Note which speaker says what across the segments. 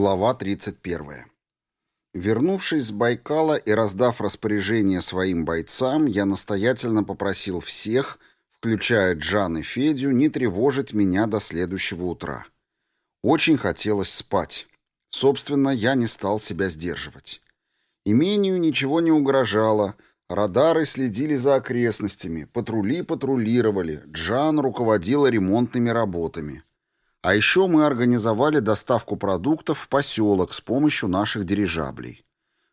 Speaker 1: Глава 31. Вернувшись с Байкала и раздав распоряжение своим бойцам, я настоятельно попросил всех, включая Джан и Федю, не тревожить меня до следующего утра. Очень хотелось спать. Собственно, я не стал себя сдерживать. Имению ничего не угрожало, радары следили за окрестностями, патрули патрулировали, Джан руководила ремонтными работами — а еще мы организовали доставку продуктов в поселок с помощью наших дирижаблей.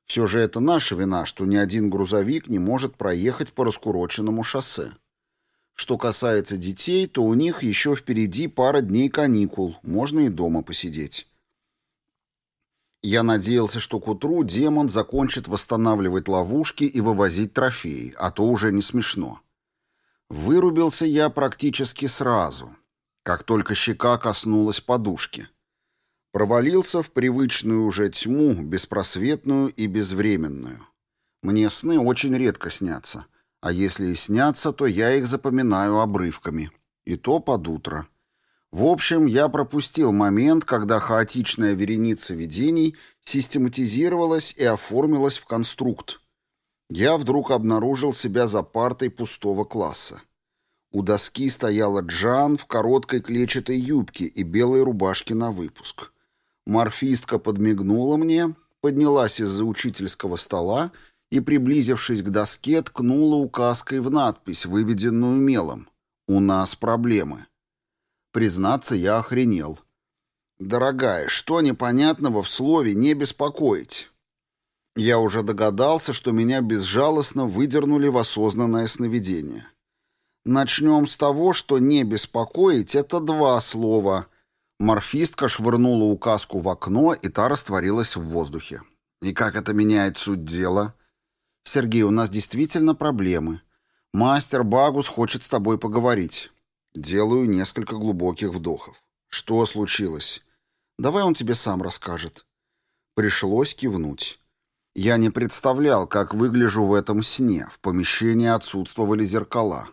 Speaker 1: Все же это наша вина, что ни один грузовик не может проехать по раскуроченному шоссе. Что касается детей, то у них еще впереди пара дней каникул, можно и дома посидеть. Я надеялся, что к утру демон закончит восстанавливать ловушки и вывозить трофеи, а то уже не смешно. Вырубился я практически сразу как только щека коснулась подушки. Провалился в привычную уже тьму, беспросветную и безвременную. Мне сны очень редко снятся, а если и снятся, то я их запоминаю обрывками. И то под утро. В общем, я пропустил момент, когда хаотичная вереница видений систематизировалась и оформилась в конструкт. Я вдруг обнаружил себя за партой пустого класса. У доски стояла Джан в короткой клетчатой юбке и белой рубашке на выпуск. Морфистка подмигнула мне, поднялась из-за учительского стола и, приблизившись к доске, ткнула указкой в надпись, выведенную мелом. «У нас проблемы». Признаться, я охренел. «Дорогая, что непонятного в слове «не беспокоить»?» Я уже догадался, что меня безжалостно выдернули в осознанное сновидение. Начнем с того, что «не беспокоить» — это два слова. Морфистка швырнула указку в окно, и та растворилась в воздухе. И как это меняет суть дела? Сергей, у нас действительно проблемы. Мастер Багус хочет с тобой поговорить. Делаю несколько глубоких вдохов. Что случилось? Давай он тебе сам расскажет. Пришлось кивнуть. Я не представлял, как выгляжу в этом сне. В помещении отсутствовали зеркала.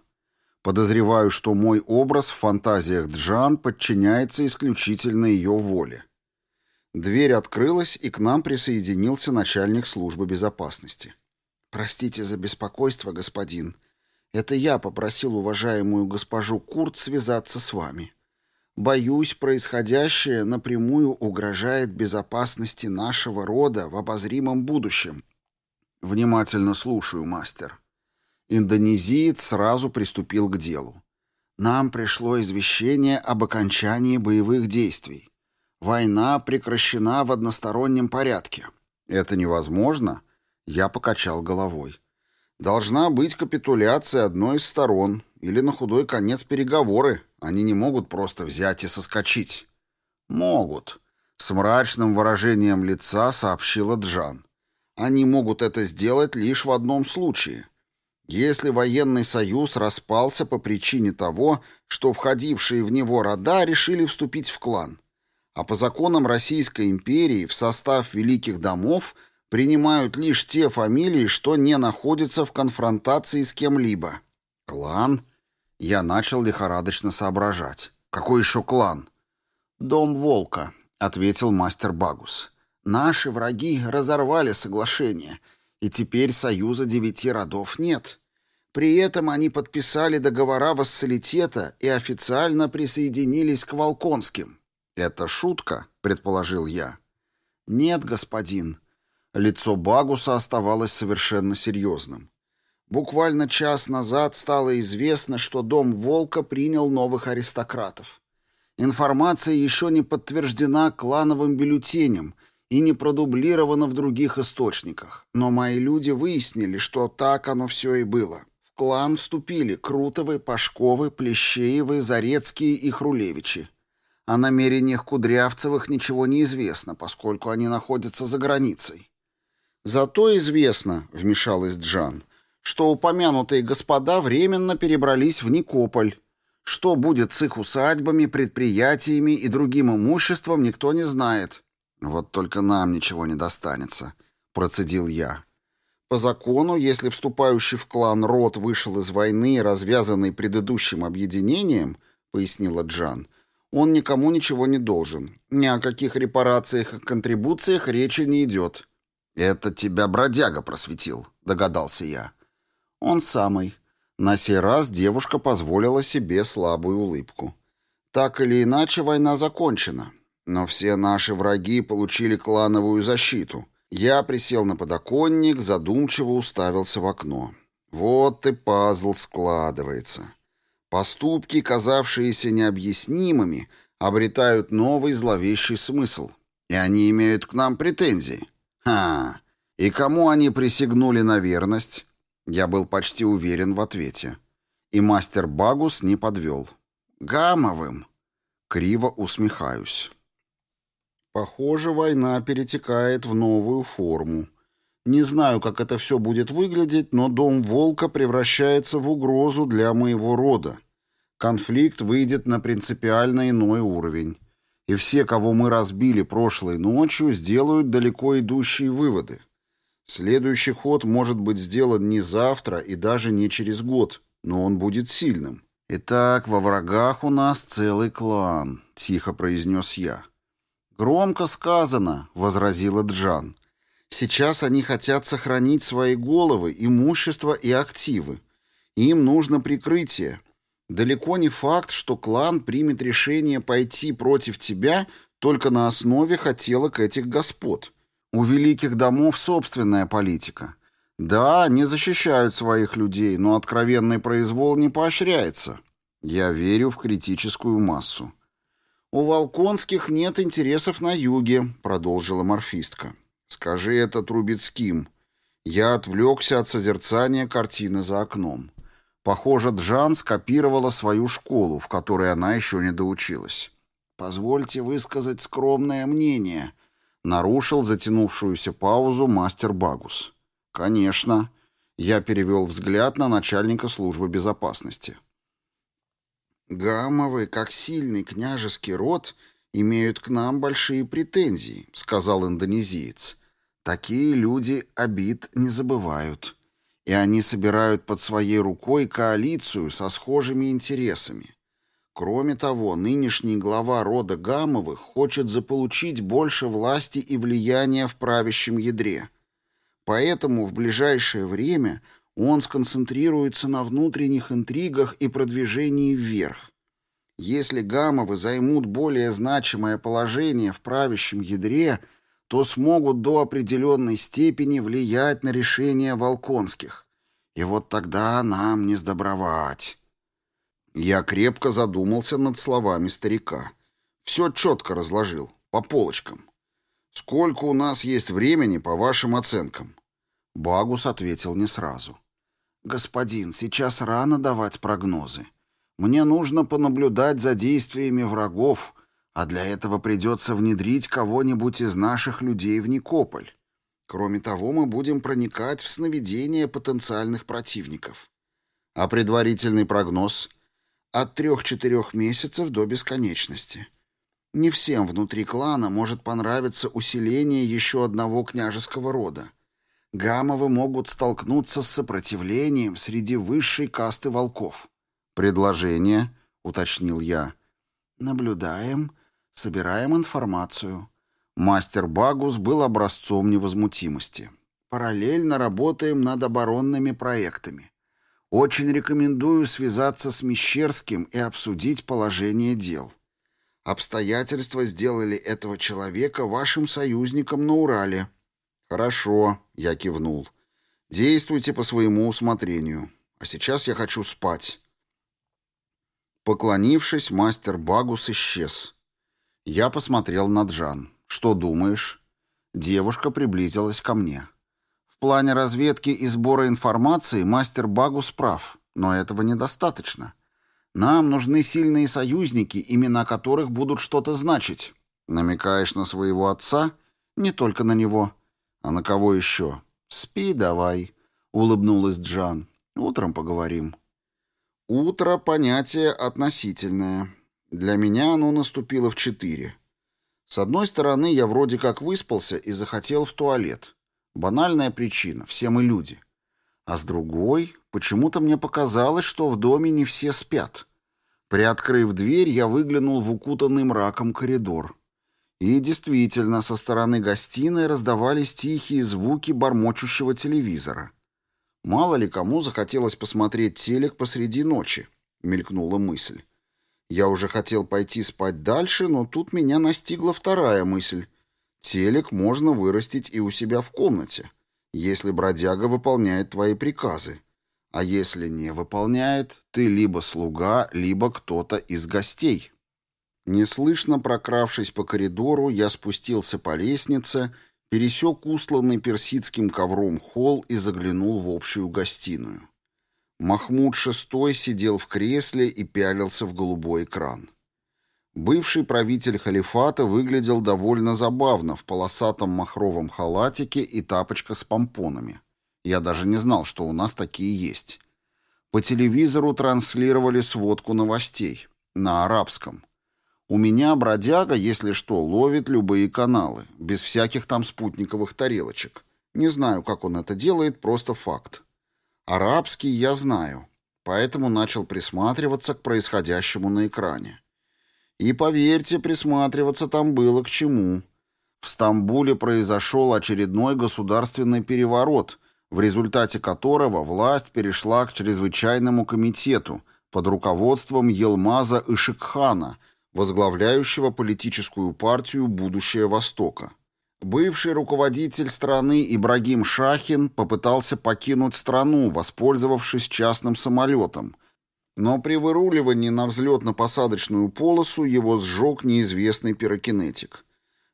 Speaker 1: Подозреваю, что мой образ в фантазиях Джан подчиняется исключительно ее воле. Дверь открылась, и к нам присоединился начальник службы безопасности. «Простите за беспокойство, господин. Это я попросил уважаемую госпожу Курт связаться с вами. Боюсь, происходящее напрямую угрожает безопасности нашего рода в обозримом будущем». «Внимательно слушаю, мастер», Индонезиец сразу приступил к делу. Нам пришло извещение об окончании боевых действий. Война прекращена в одностороннем порядке. Это невозможно? Я покачал головой. Должна быть капитуляция одной из сторон или на худой конец переговоры. Они не могут просто взять и соскочить. Могут. С мрачным выражением лица сообщила Джан. Они могут это сделать лишь в одном случае — если военный союз распался по причине того, что входившие в него рода решили вступить в клан, а по законам Российской империи в состав великих домов принимают лишь те фамилии, что не находятся в конфронтации с кем-либо. Клан? Я начал лихорадочно соображать. Какой еще клан? Дом Волка, ответил мастер Багус. Наши враги разорвали соглашение — и теперь союза девяти родов нет. При этом они подписали договора вассалитета и официально присоединились к Волконским. «Это шутка?» — предположил я. «Нет, господин». Лицо Багуса оставалось совершенно серьезным. Буквально час назад стало известно, что дом Волка принял новых аристократов. Информация еще не подтверждена клановым бюллетенем и не продублировано в других источниках. Но мои люди выяснили, что так оно все и было. В клан вступили Крутовы, Пашковы, Плещеевы, Зарецкие и Хрулевичи. О намерениях Кудрявцевых ничего не известно, поскольку они находятся за границей. «Зато известно», — вмешалась Джан, — «что упомянутые господа временно перебрались в Никополь. Что будет с их усадьбами, предприятиями и другим имуществом, никто не знает. «Вот только нам ничего не достанется», — процедил я. По закону, если вступающий в клан род вышел из войны, развязанной предыдущим объединением, пояснила Джан, Он никому ничего не должен. Ни о каких репарациях и контрибуциях речи не идет. «Это тебя бродяга просветил», — догадался я. «Он самый». На сей раз девушка позволила себе слабую улыбку. «Так или иначе, война закончена. Но все наши враги получили клановую защиту. Я присел на подоконник, задумчиво уставился в окно. Вот и пазл складывается. Поступки, казавшиеся необъяснимыми, обретают новый зловещий смысл. И они имеют к нам претензии. Ха! И кому они присягнули на верность? Я был почти уверен в ответе. И мастер Багус не подвел. Гамовым. Криво усмехаюсь. Похоже, война перетекает в новую форму. Не знаю, как это все будет выглядеть, но дом Волка превращается в угрозу для моего рода. Конфликт выйдет на принципиально иной уровень. И все, кого мы разбили прошлой ночью, сделают далеко идущие выводы. Следующий ход может быть сделан не завтра и даже не через год, но он будет сильным. «Итак, во врагах у нас целый клан», — тихо произнес я. «Громко сказано», — возразила Джан. «Сейчас они хотят сохранить свои головы, имущество и активы. Им нужно прикрытие. Далеко не факт, что клан примет решение пойти против тебя только на основе хотелок этих господ. У великих домов собственная политика. Да, они защищают своих людей, но откровенный произвол не поощряется. Я верю в критическую массу. «У Волконских нет интересов на юге», — продолжила морфистка. «Скажи это Трубецким». Я отвлекся от созерцания картины за окном. Похоже, Джан скопировала свою школу, в которой она еще не доучилась. «Позвольте высказать скромное мнение», — нарушил затянувшуюся паузу мастер Багус. «Конечно». Я перевел взгляд на начальника службы безопасности. «Гамовы, как сильный княжеский род, имеют к нам большие претензии», — сказал индонезиец. «Такие люди обид не забывают, и они собирают под своей рукой коалицию со схожими интересами. Кроме того, нынешний глава рода Гамовых хочет заполучить больше власти и влияния в правящем ядре. Поэтому в ближайшее время он сконцентрируется на внутренних интригах и продвижении вверх. Если гамовы займут более значимое положение в правящем ядре, то смогут до определенной степени влиять на решения Волконских. И вот тогда нам не сдобровать. Я крепко задумался над словами старика. Все четко разложил, по полочкам. «Сколько у нас есть времени, по вашим оценкам?» Багус ответил не сразу. «Господин, сейчас рано давать прогнозы. Мне нужно понаблюдать за действиями врагов, а для этого придется внедрить кого-нибудь из наших людей в Никополь. Кроме того, мы будем проникать в сновидения потенциальных противников. А предварительный прогноз — от трех-четырех месяцев до бесконечности. Не всем внутри клана может понравиться усиление еще одного княжеского рода. Гамовы могут столкнуться с сопротивлением среди высшей касты волков. «Предложение», — уточнил я. «Наблюдаем, собираем информацию». Мастер Багус был образцом невозмутимости. «Параллельно работаем над оборонными проектами. Очень рекомендую связаться с Мещерским и обсудить положение дел. Обстоятельства сделали этого человека вашим союзником на Урале». «Хорошо», — я кивнул. «Действуйте по своему усмотрению. А сейчас я хочу спать». Поклонившись, мастер Багус исчез. Я посмотрел на Джан. «Что думаешь?» Девушка приблизилась ко мне. В плане разведки и сбора информации мастер Багус прав, но этого недостаточно. Нам нужны сильные союзники, имена которых будут что-то значить. Намекаешь на своего отца? Не только на него. «А на кого еще?» «Спи давай», — улыбнулась Джан. «Утром поговорим». «Утро — понятие относительное. Для меня оно наступило в четыре. С одной стороны, я вроде как выспался и захотел в туалет. Банальная причина — все мы люди. А с другой, почему-то мне показалось, что в доме не все спят. Приоткрыв дверь, я выглянул в укутанный мраком коридор. И действительно, со стороны гостиной раздавались тихие звуки бормочущего телевизора. Мало ли кому захотелось посмотреть телек посреди ночи, мелькнула мысль. Я уже хотел пойти спать дальше, но тут меня настигла вторая мысль. Телек можно вырастить и у себя в комнате, если бродяга выполняет твои приказы. А если не выполняет, ты либо слуга, либо кто-то из гостей. Неслышно прокравшись по коридору, я спустился по лестнице, пересек устланный персидским ковром холл и заглянул в общую гостиную. Махмуд VI сидел в кресле и пялился в голубой экран. Бывший правитель халифата выглядел довольно забавно в полосатом махровом халатике и тапочках с помпонами. Я даже не знал, что у нас такие есть. По телевизору транслировали сводку новостей. На арабском. У меня бродяга, если что, ловит любые каналы, без всяких там спутниковых тарелочек. Не знаю, как он это делает, просто факт. Арабский я знаю, поэтому начал присматриваться к происходящему на экране. И поверьте, присматриваться там было к чему. В Стамбуле произошел очередной государственный переворот, в результате которого власть перешла к чрезвычайному комитету под руководством Елмаза Ишикхана – возглавляющего политическую партию «Будущее Востока». Бывший руководитель страны Ибрагим Шахин попытался покинуть страну, воспользовавшись частным самолетом, но при выруливании на взлетно-посадочную полосу его сжег неизвестный пирокинетик.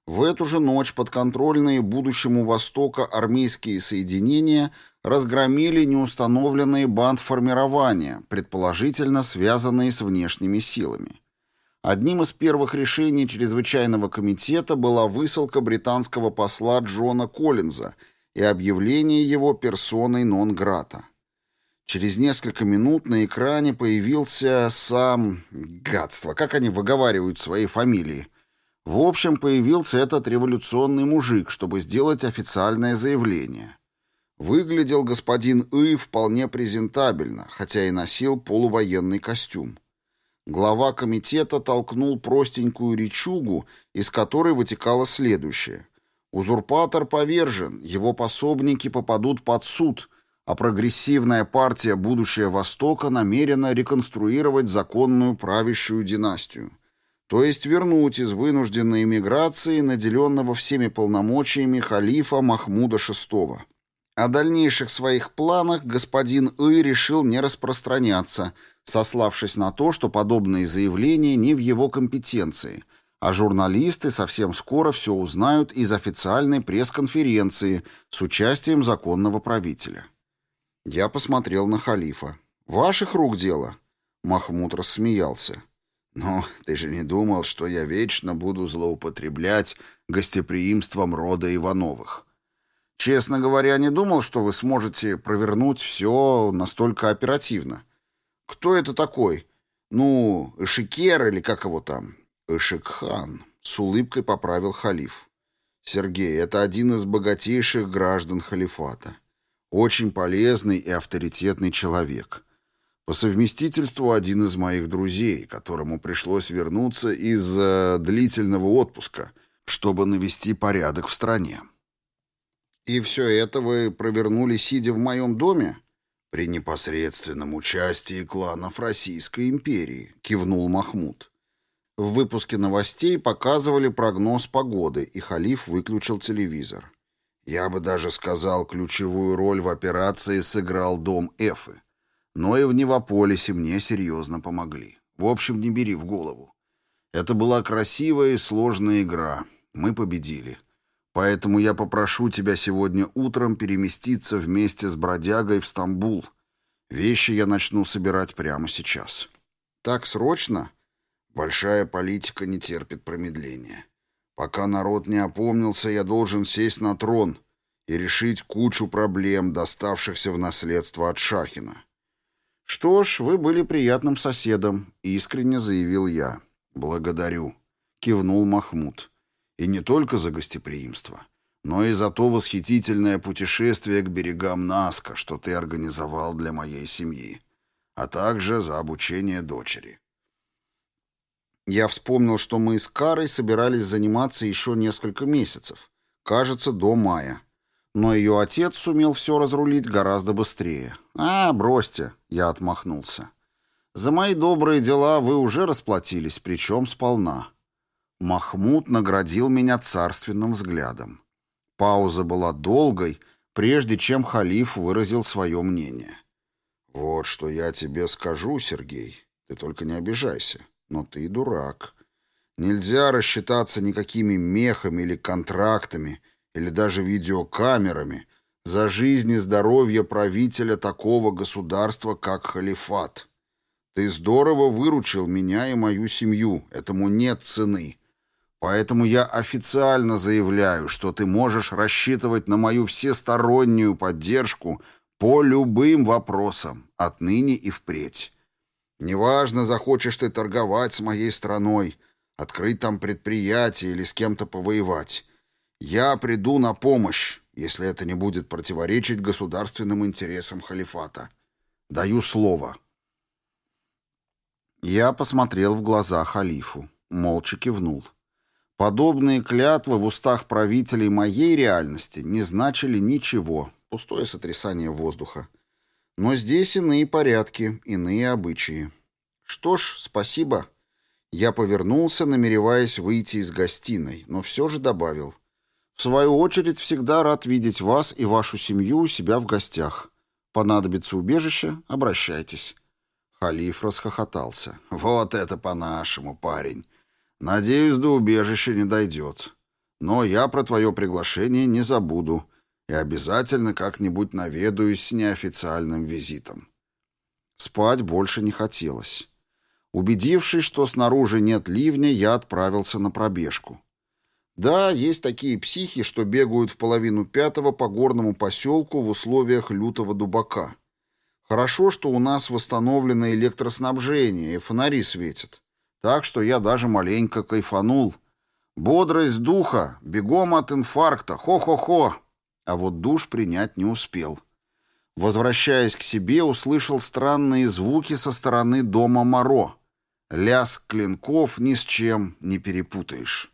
Speaker 1: В эту же ночь подконтрольные будущему Востока армейские соединения разгромили неустановленные бандформирования, предположительно связанные с внешними силами. Одним из первых решений чрезвычайного комитета была высылка британского посла Джона Коллинза и объявление его персоной нон-грата. Через несколько минут на экране появился сам... Гадство, как они выговаривают свои фамилии. В общем, появился этот революционный мужик, чтобы сделать официальное заявление. Выглядел господин И вполне презентабельно, хотя и носил полувоенный костюм. Глава комитета толкнул простенькую речугу, из которой вытекало следующее. Узурпатор повержен, его пособники попадут под суд, а прогрессивная партия «Будущее Востока» намерена реконструировать законную правящую династию. То есть вернуть из вынужденной эмиграции наделенного всеми полномочиями халифа Махмуда VI. О дальнейших своих планах господин И решил не распространяться – сославшись на то, что подобные заявления не в его компетенции, а журналисты совсем скоро все узнают из официальной пресс-конференции с участием законного правителя. Я посмотрел на халифа. «Ваших рук дело?» Махмуд рассмеялся. «Но ты же не думал, что я вечно буду злоупотреблять гостеприимством рода Ивановых?» «Честно говоря, не думал, что вы сможете провернуть все настолько оперативно. «Кто это такой? Ну, Эшикер или как его там?» «Эшикхан», — с улыбкой поправил халиф. «Сергей, это один из богатейших граждан халифата. Очень полезный и авторитетный человек. По совместительству один из моих друзей, которому пришлось вернуться из э, длительного отпуска, чтобы навести порядок в стране». «И все это вы провернули, сидя в моем доме?» «При непосредственном участии кланов Российской империи», — кивнул Махмуд. В выпуске новостей показывали прогноз погоды, и халиф выключил телевизор. Я бы даже сказал, ключевую роль в операции сыграл дом Эфы. Но и в Невополисе мне серьезно помогли. В общем, не бери в голову. Это была красивая и сложная игра. Мы победили. Поэтому я попрошу тебя сегодня утром переместиться вместе с бродягой в Стамбул. Вещи я начну собирать прямо сейчас. Так срочно? Большая политика не терпит промедления. Пока народ не опомнился, я должен сесть на трон и решить кучу проблем, доставшихся в наследство от Шахина. Что ж, вы были приятным соседом, искренне заявил я. Благодарю, кивнул Махмуд. И не только за гостеприимство, но и за то восхитительное путешествие к берегам Наска, что ты организовал для моей семьи, а также за обучение дочери. Я вспомнил, что мы с Карой собирались заниматься еще несколько месяцев, кажется, до мая. Но ее отец сумел все разрулить гораздо быстрее. «А, бросьте», — я отмахнулся. «За мои добрые дела вы уже расплатились, причем сполна». Махмуд наградил меня царственным взглядом. Пауза была долгой, прежде чем халиф выразил свое мнение. «Вот что я тебе скажу, Сергей. Ты только не обижайся. Но ты дурак. Нельзя рассчитаться никакими мехами или контрактами, или даже видеокамерами за жизнь и здоровье правителя такого государства, как халифат. Ты здорово выручил меня и мою семью, этому нет цены. Поэтому я официально заявляю, что ты можешь рассчитывать на мою всестороннюю поддержку по любым вопросам, отныне и впредь. Неважно, захочешь ты торговать с моей страной, открыть там предприятие или с кем-то повоевать. Я приду на помощь, если это не будет противоречить государственным интересам халифата. Даю слово. Я посмотрел в глаза халифу, молча кивнул. Подобные клятвы в устах правителей моей реальности не значили ничего, пустое сотрясание воздуха. Но здесь иные порядки, иные обычаи. Что ж, спасибо. Я повернулся, намереваясь выйти из гостиной, но все же добавил. В свою очередь, всегда рад видеть вас и вашу семью у себя в гостях. Понадобится убежище, обращайтесь. Халиф расхохотался. Вот это по-нашему, парень. Надеюсь, до убежища не дойдет. Но я про твое приглашение не забуду и обязательно как-нибудь наведаюсь с неофициальным визитом. Спать больше не хотелось. Убедившись, что снаружи нет ливня, я отправился на пробежку. Да, есть такие психи, что бегают в половину пятого по горному поселку в условиях лютого дубака. Хорошо, что у нас восстановлено электроснабжение и фонари светят. Так что я даже маленько кайфанул. Бодрость духа, бегом от инфаркта, хо-хо-хо. А вот душ принять не успел. Возвращаясь к себе, услышал странные звуки со стороны дома Моро. Лязг клинков ни с чем не перепутаешь.